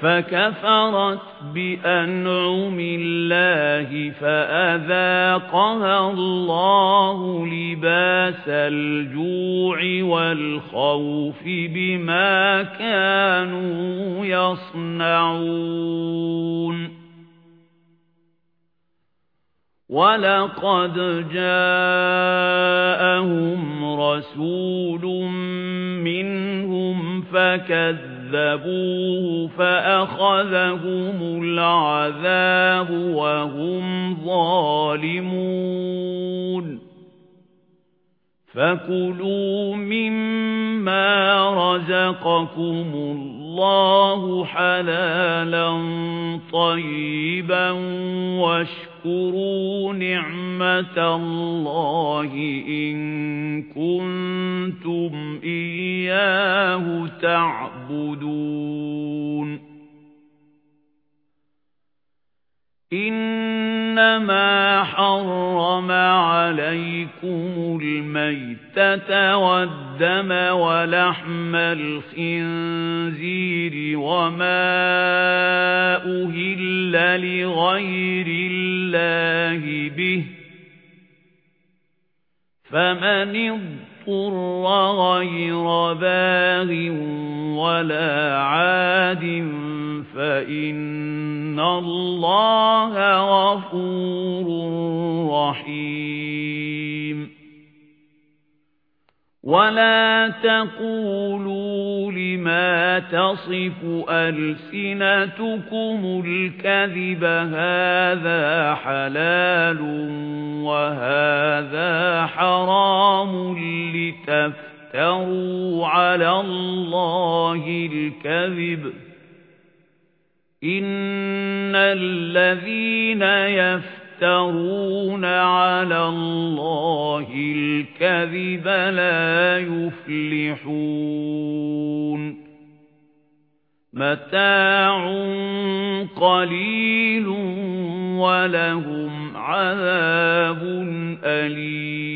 فَكَفَرَتْ بِأَنْعُمِ اللَّهِ فَأَذَاقَهَا اللَّهُ لِبَاسَ الْجُوعِ وَالْخَوْفِ بِمَا كَانُوا يَصْنَعُونَ. وَلَقَدْ جَاءَهُمْ رَسُولٌ مِنْهُمْ فَكَذَّبُوهُ كَذَّبُوهُ فَأَخَذَهُمُ الْعَذَابُ وَهُمْ ظَالِمُونَ فَكُلُوا مِمَّا رَزَقَكُمُ اللَّهُ حَلَالًا طَيِّبًا وَاشْكُرُوا نِعْمَةَ اللَّهِ إِن كُنتُمْ إِيَّاهُ تَعْبُدُونَ. إِنَّمَا حَرَّمَ عَلَيْكُمُ الْمَيْتَةَ وَالدَّمَ وَلَحْمَ الْخِنزِيرِ وَمَا أُهِلَّ لِغَيْرِ اللَّهِ بِهِ فَمَنِ اضْطُرَّ غَيْرَ بَاغٍ وَلَا عَادٍ فَإِنَّ اللَّهَ غَفُورٌ رَّحِيمٌ. وَلَا تَقُولُوا لِمَا تَصِفُ أَلْسِنَتُكُمُ الْكَذِبَ هَذَا حَلَالٌ وَهَذَا لِتَفْتَرُوا عَلَى اللَّهِ الْكَذِبَ. إِنَّ الَّذِينَ يَفْتَرُونَ عَلَى اللَّهِ الْكَذِبَ لَا يُفْلِحُونَ. مَتَاعٌ قَلِيلٌ وَلَهُمْ عَذَابٌ أَلِيمٌ.